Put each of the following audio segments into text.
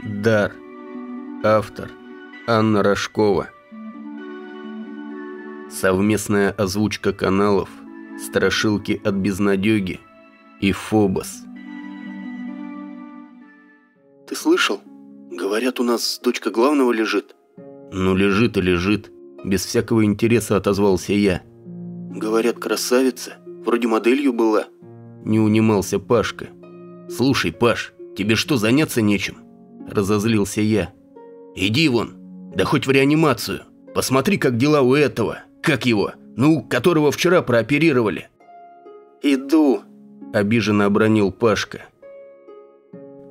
Дар. Автор. Анна Рожкова. Совместная озвучка каналов «Страшилки от безнадёги» и «Фобос». Ты слышал? Говорят, у нас дочка главного лежит. Ну, лежит и лежит. Без всякого интереса отозвался я. Говорят, красавица. Вроде моделью была. Не унимался Пашка. Слушай, Паш, тебе что, заняться нечем? Разозлился я. Иди вон, да хоть в реанимацию. Посмотри, как дела у этого. Как его? Ну, которого вчера прооперировали. Иду. Обиженно обронил Пашка.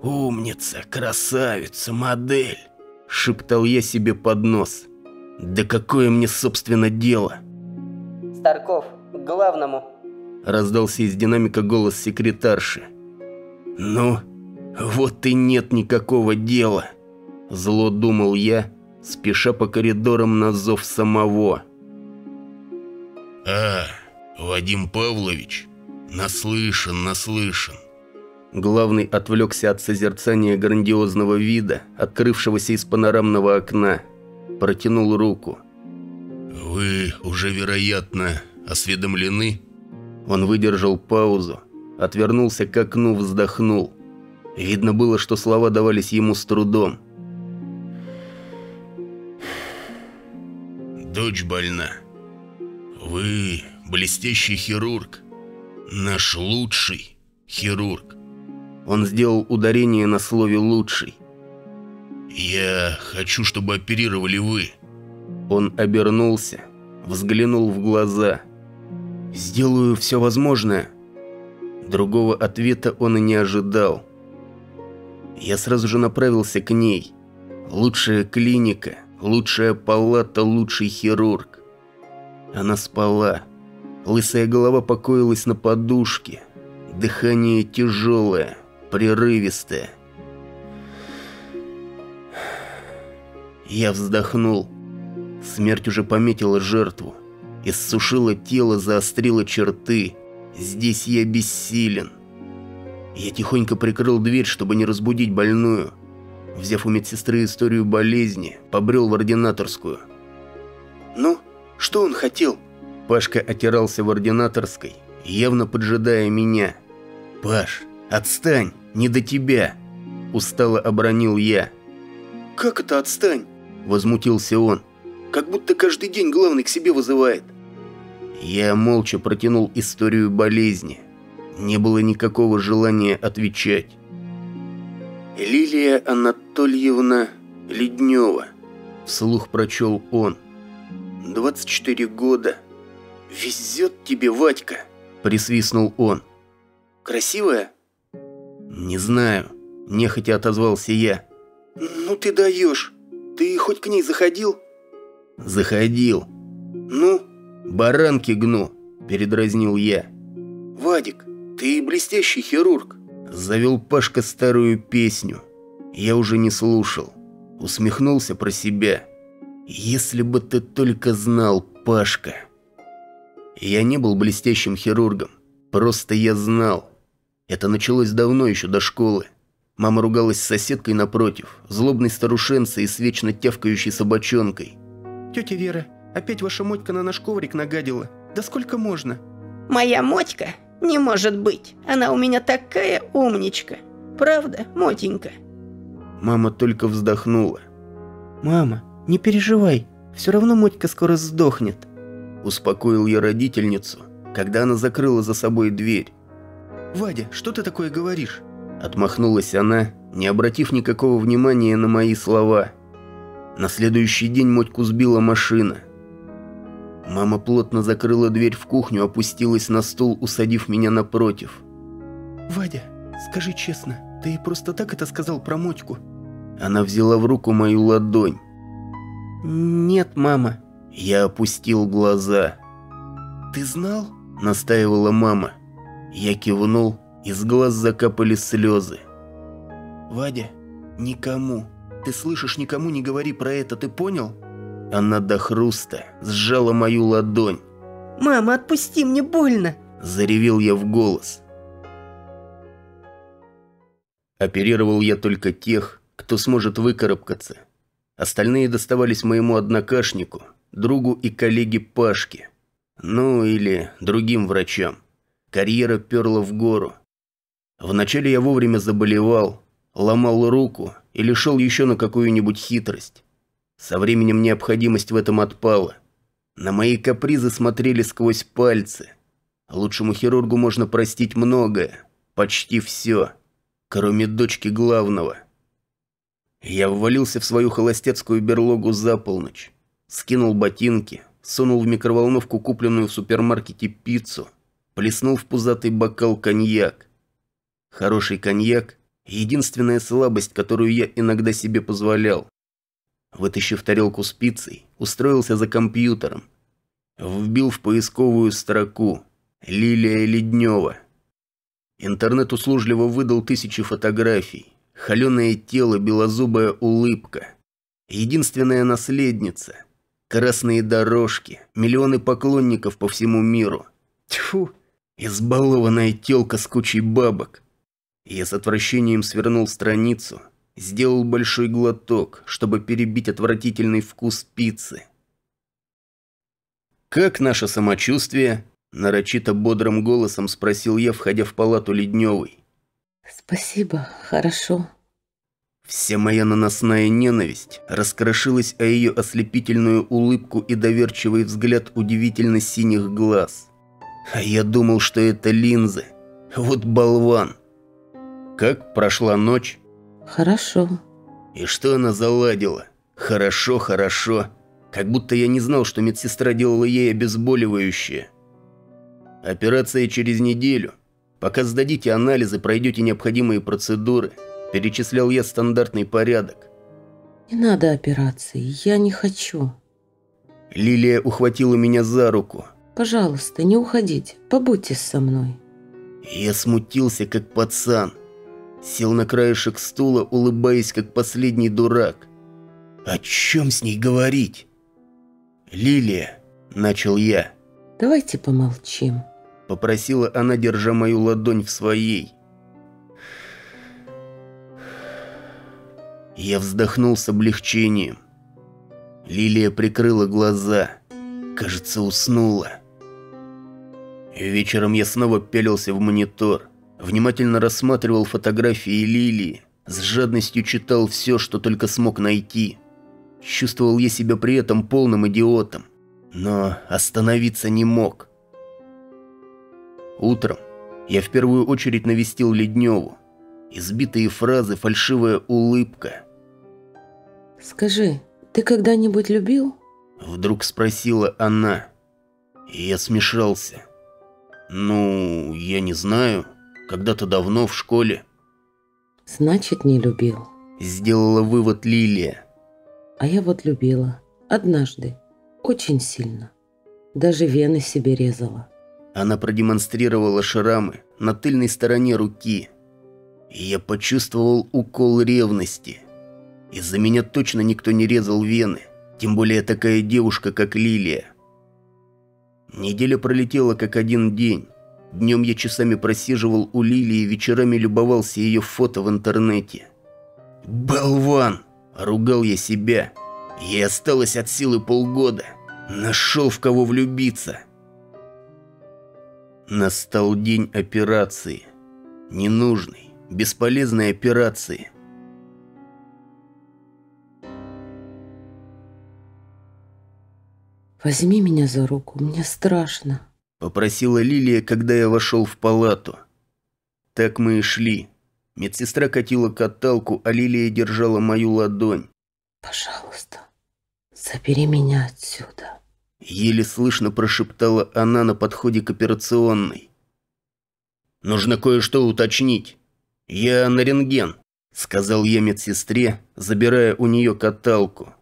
«Умница, красавица, модель!» – шептал я себе под нос. «Да какое мне, собственно, дело?» «Старков, к главному!» – раздался из динамика голос секретарши. «Ну, вот и нет никакого дела!» – зло думал я, спеша по коридорам на зов самого. «А, Вадим Павлович, наслышан, наслышан. Главный отвлекся от созерцания грандиозного вида, открывшегося из панорамного окна. Протянул руку. «Вы уже, вероятно, осведомлены?» Он выдержал паузу, отвернулся к окну, вздохнул. Видно было, что слова давались ему с трудом. «Дочь больна. Вы блестящий хирург. Наш лучший хирург. Он сделал ударение на слове «лучший». «Я хочу, чтобы оперировали вы». Он обернулся, взглянул в глаза. «Сделаю все возможное». Другого ответа он и не ожидал. Я сразу же направился к ней. Лучшая клиника, лучшая палата, лучший хирург. Она спала. Лысая голова покоилась на подушке. Дыхание тяжелое прерывистое. Я вздохнул. Смерть уже пометила жертву. Иссушила тело, заострила черты. Здесь я бессилен. Я тихонько прикрыл дверь, чтобы не разбудить больную. Взяв у медсестры историю болезни, побрел в ординаторскую. «Ну, что он хотел?» Пашка отирался в ординаторской, явно поджидая меня. «Паш, отстань!» не до тебя!» – устало обронил я. «Как это отстань?» – возмутился он. «Как будто каждый день главный к себе вызывает». Я молча протянул историю болезни. Не было никакого желания отвечать. «Лилия Анатольевна Леднева», – вслух прочел он. «24 года. Везет тебе, Вадька», – присвистнул он. «Красивая?» «Не знаю», – нехотя отозвался я. «Ну ты даешь. Ты хоть к ней заходил?» «Заходил». «Ну?» «Баранки гну», – передразнил я. «Вадик, ты блестящий хирург», – завел Пашка старую песню. Я уже не слушал. Усмехнулся про себя. «Если бы ты только знал, Пашка». Я не был блестящим хирургом. Просто я знал. Это началось давно, еще до школы. Мама ругалась с соседкой напротив, злобной старушенцей с вечно тявкающей собачонкой. «Тетя Вера, опять ваша мотька на наш коврик нагадила. Да сколько можно?» «Моя мотька? Не может быть. Она у меня такая умничка. Правда, мотенька?» Мама только вздохнула. «Мама, не переживай. Все равно мотька скоро сдохнет». Успокоил я родительницу, когда она закрыла за собой дверь. «Вадя, что ты такое говоришь?» Отмахнулась она, не обратив никакого внимания на мои слова. На следующий день Мотьку сбила машина. Мама плотно закрыла дверь в кухню, опустилась на стул, усадив меня напротив. «Вадя, скажи честно, ты просто так это сказал про Мотьку?» Она взяла в руку мою ладонь. «Нет, мама». Я опустил глаза. «Ты знал?» – настаивала мама. Я кивнул, из глаз закапали слезы. «Вадя, никому. Ты слышишь, никому не говори про это, ты понял?» Она до хруста сжала мою ладонь. «Мама, отпусти, мне больно!» Заревел я в голос. Оперировал я только тех, кто сможет выкарабкаться. Остальные доставались моему однокашнику, другу и коллеге Пашке. Ну, или другим врачам. Карьера перла в гору. Вначале я вовремя заболевал, ломал руку или шел еще на какую-нибудь хитрость. Со временем необходимость в этом отпала. На мои капризы смотрели сквозь пальцы. Лучшему хирургу можно простить многое, почти все, кроме дочки главного. Я ввалился в свою холостецкую берлогу за полночь, скинул ботинки, сунул в микроволновку купленную в супермаркете пиццу, плеснул в пузатый бокал коньяк. Хороший коньяк – единственная слабость, которую я иногда себе позволял. Вытащив тарелку с пиццей, устроился за компьютером. Вбил в поисковую строку «Лилия Леднева». Интернет услужливо выдал тысячи фотографий. Холеное тело, белозубая улыбка. Единственная наследница. Красные дорожки, миллионы поклонников по всему миру. Тьфу, избалованная телка с кучей бабок. Я с отвращением свернул страницу, сделал большой глоток, чтобы перебить отвратительный вкус пиццы. «Как наше самочувствие?» – нарочито бодрым голосом спросил я, входя в палату Ледневой. «Спасибо, хорошо». Вся моя наносная ненависть раскрошилась о ее ослепительную улыбку и доверчивый взгляд удивительно синих глаз. А я думал, что это линзы. Вот болван. Как прошла ночь? Хорошо. И что она заладила? Хорошо, хорошо. Как будто я не знал, что медсестра делала ей обезболивающее. Операция через неделю. Пока сдадите анализы, пройдете необходимые процедуры. Перечислял я стандартный порядок. Не надо операции, я не хочу. Лилия ухватила меня за руку. Пожалуйста, не уходите, побудьте со мной. Я смутился, как пацан. Сел на краешек стула, улыбаясь, как последний дурак. О чем с ней говорить? «Лилия», — начал я. «Давайте помолчим», — попросила она, держа мою ладонь в своей. Я вздохнул с облегчением. Лилия прикрыла глаза. Кажется, уснула. Вечером я снова пялился в монитор. Внимательно рассматривал фотографии Лилии. С жадностью читал все, что только смог найти. Чувствовал я себя при этом полным идиотом, но остановиться не мог. Утром я в первую очередь навестил Ледневу. Избитые фразы, фальшивая улыбка. «Скажи, ты когда-нибудь любил?» Вдруг спросила она. И я смешался. «Ну, я не знаю. Когда-то давно в школе». «Значит, не любил», — сделала вывод Лилия. А я вот любила. Однажды. Очень сильно. Даже вены себе резала. Она продемонстрировала шрамы на тыльной стороне руки. И я почувствовал укол ревности. Из-за меня точно никто не резал вены. Тем более такая девушка, как Лилия. Неделя пролетела как один день. Днем я часами просиживал у Лилии, вечерами любовался ее фото в интернете. «Болван!» Ругал я себя. Ей осталось от силы полгода. Нашел в кого влюбиться. Настал день операции. Ненужной, бесполезной операции. «Возьми меня за руку, мне страшно», — попросила Лилия, когда я вошел в палату. Так мы и шли. Медсестра катила каталку, а Лилия держала мою ладонь. «Пожалуйста, забери меня отсюда», — еле слышно прошептала она на подходе к операционной. «Нужно кое-что уточнить. Я на рентген», — сказал я медсестре, забирая у нее каталку.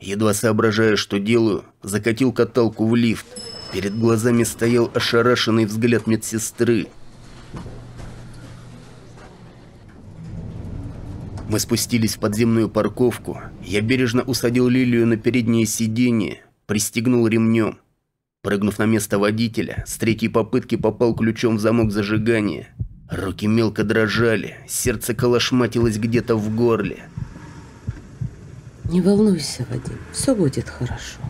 Едва соображая, что делаю, закатил каталку в лифт. Перед глазами стоял ошарашенный взгляд медсестры — Мы спустились в подземную парковку. Я бережно усадил Лилию на переднее сиденье, пристегнул ремнем. Прыгнув на место водителя, с третьей попытки попал ключом в замок зажигания. Руки мелко дрожали, сердце колошматилось где-то в горле. Не волнуйся, Вадим, все будет хорошо.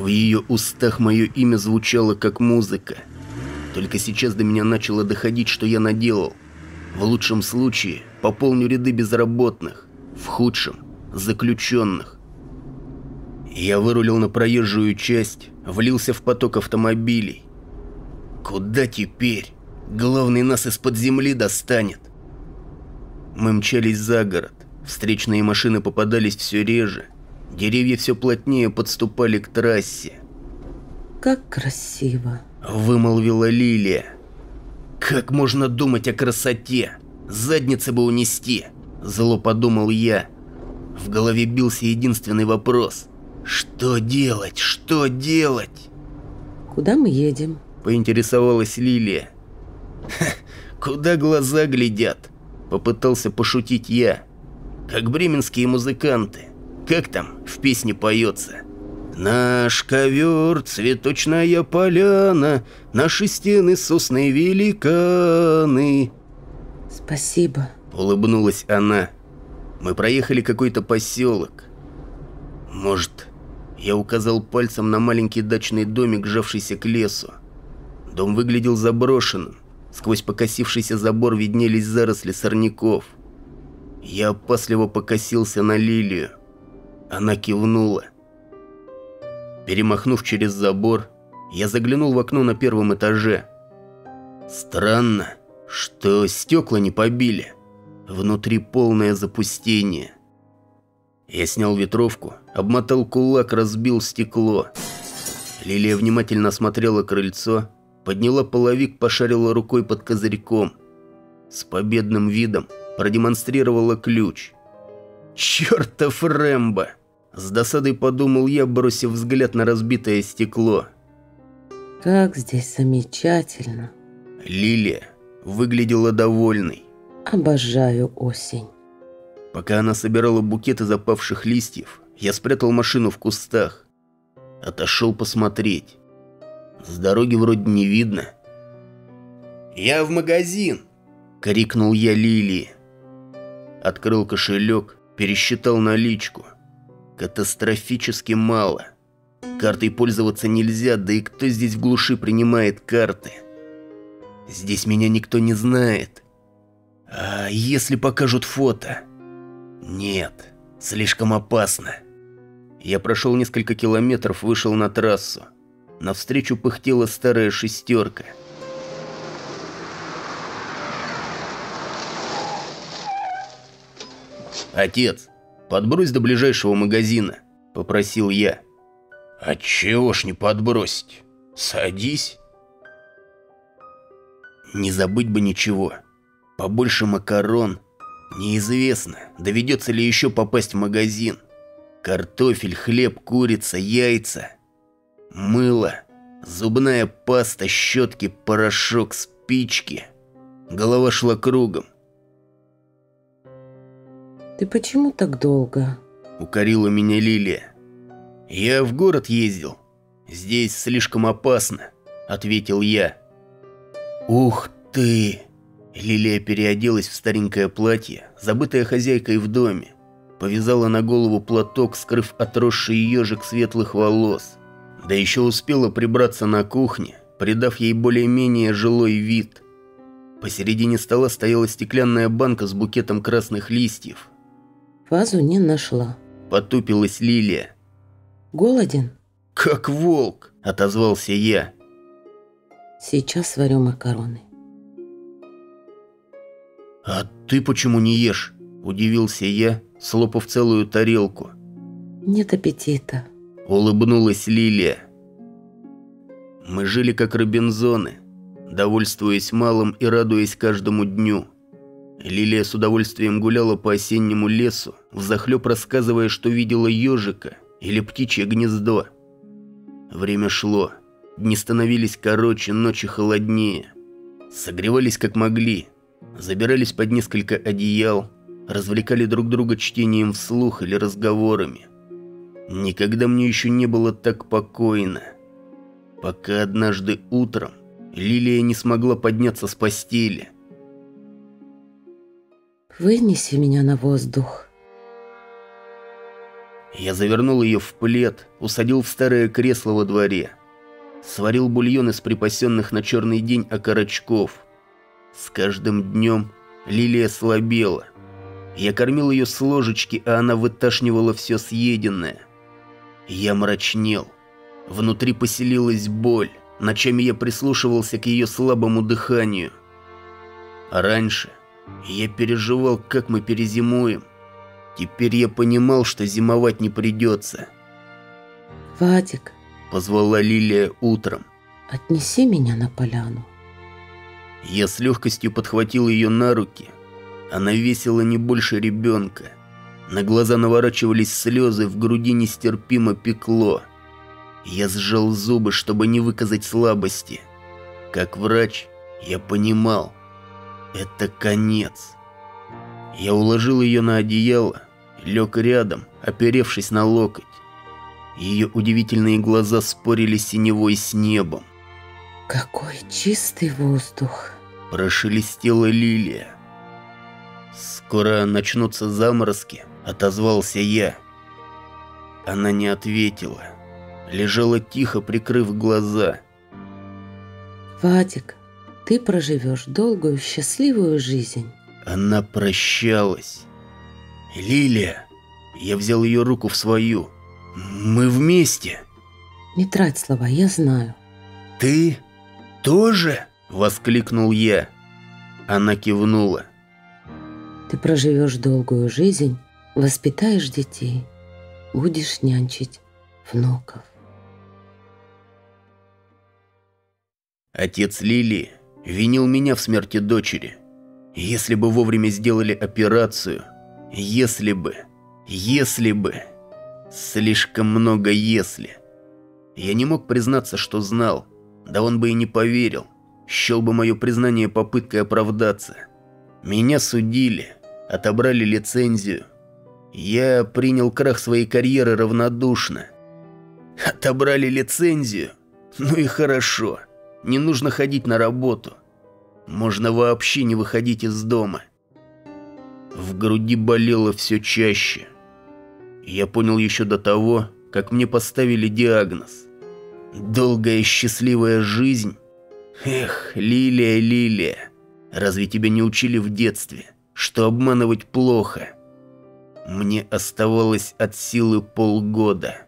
В ее устах мое имя звучало как музыка. Только сейчас до меня начало доходить, что я наделал. В лучшем случае пополню ряды безработных, в худшем – заключенных. Я вырулил на проезжую часть, влился в поток автомобилей. Куда теперь? Главный нас из-под земли достанет. Мы мчались за город. Встречные машины попадались все реже. Деревья все плотнее подступали к трассе. Как красиво. Вымолвила Лилия. Как можно думать о красоте? Задницы бы унести. Зло подумал я. В голове бился единственный вопрос. Что делать? Что делать? Куда мы едем? Поинтересовалась Лилия. Куда глаза глядят? Попытался пошутить я. Как бременские музыканты. Как там в песне поется? Наш ковер, цветочная поляна, Наши стены сосны великаны. Спасибо. Улыбнулась она. Мы проехали какой-то поселок. Может, я указал пальцем на маленький дачный домик, сжавшийся к лесу. Дом выглядел заброшенным. Сквозь покосившийся забор виднелись заросли сорняков. Я опасливо покосился на лилию. Она кивнула. Перемахнув через забор, я заглянул в окно на первом этаже. Странно, что стекла не побили. Внутри полное запустение. Я снял ветровку, обмотал кулак, разбил стекло. Лилия внимательно осмотрела крыльцо, подняла половик, пошарила рукой под козырьком. С победным видом продемонстрировала ключ. «Чертов Рэмбо!» С досадой подумал я, бросив взгляд на разбитое стекло. Как здесь замечательно. Лилия выглядела довольной. Обожаю осень. Пока она собирала букет из опавших листьев, я спрятал машину в кустах. Отошел посмотреть. С дороги вроде не видно. «Я в магазин!» — крикнул я Лилии. Открыл кошелек, пересчитал наличку. Катастрофически мало. Картой пользоваться нельзя, да и кто здесь в глуши принимает карты? Здесь меня никто не знает. А если покажут фото? Нет, слишком опасно. Я прошел несколько километров, вышел на трассу. Навстречу пыхтела старая шестерка. «Отец, подбрось до ближайшего магазина», — попросил я. «А чего ж не подбросить? Садись». Не забыть бы ничего. Побольше макарон. Неизвестно, доведется ли еще попасть в магазин. Картофель, хлеб, курица, яйца. Мыло, зубная паста, щетки, порошок, спички. Голова шла кругом. Ты почему так долго? Укорила меня Лилия. Я в город ездил. Здесь слишком опасно, ответил я. Ух ты! Лилия переоделась в старенькое платье, забытое хозяйкой в доме. Повязала на голову платок, скрыв отросший ежик светлых волос. Да еще успела прибраться на кухне, придав ей более-менее жилой вид. Посередине стола стояла стеклянная банка с букетом красных листьев. Вазу не нашла. Потупилась Лилия. Голоден? «Как волк!» – отозвался я. Сейчас сварю макароны. «А ты почему не ешь?» – удивился я, слопав целую тарелку. Нет аппетита. Улыбнулась Лилия. Мы жили как Робинзоны, довольствуясь малым и радуясь каждому дню. Лилия с удовольствием гуляла по осеннему лесу, взахлеб рассказывая, что видела ежика или птичье гнездо. Время шло, дни становились короче, ночи холоднее. Согревались как могли, забирались под несколько одеял, развлекали друг друга чтением вслух или разговорами. Никогда мне еще не было так покойно. Пока однажды утром Лилия не смогла подняться с постели. Вынеси меня на воздух. Я завернул ее в плед, усадил в старое кресло во дворе. Сварил бульон из припасенных на черный день окорочков. С каждым днем Лилия слабела. Я кормил ее с ложечки, а она выташнивала все съеденное. Я мрачнел. Внутри поселилась боль. Ночами я прислушивался к ее слабому дыханию. А я переживал, как мы перезимуем. Теперь я понимал, что зимовать не придется. «Вадик», — позвала Лилия утром. «отнеси меня на поляну». Я с легкостью подхватил ее на руки. Она весила не больше ребенка. На глаза наворачивались слезы, в груди нестерпимо пекло. Я сжал зубы, чтобы не выказать слабости. Как врач, я понимал, это конец. Я уложил ее на одеяло, лег рядом, оперевшись на локоть. Ее удивительные глаза спорили синевой с небом. «Какой чистый воздух!» Прошелестела лилия. «Скоро начнутся заморозки», — отозвался я. Она не ответила. Лежала тихо, прикрыв глаза. «Вадик, ты проживешь долгую, счастливую жизнь». Она прощалась. «Лилия!» Я взял ее руку в свою. «Мы вместе!» «Не трать слова, я знаю». «Ты тоже?» – воскликнул я. Она кивнула. «Ты проживешь долгую жизнь, воспитаешь детей, будешь нянчить внуков». Отец Лилии винил меня в смерти дочери. Если бы вовремя сделали операцию, если бы, если бы, слишком много если. Я не мог признаться, что знал, да он бы и не поверил, счел бы мое признание попыткой оправдаться. Меня судили, отобрали лицензию. Я принял крах своей карьеры равнодушно. Отобрали лицензию? Ну и хорошо, не нужно ходить на работу. Можно вообще не выходить из дома. В груди болело все чаще. Я понял еще до того, как мне поставили диагноз. Долгая счастливая жизнь? Эх, Лилия, Лилия, разве тебя не учили в детстве, что обманывать плохо? Мне оставалось от силы полгода.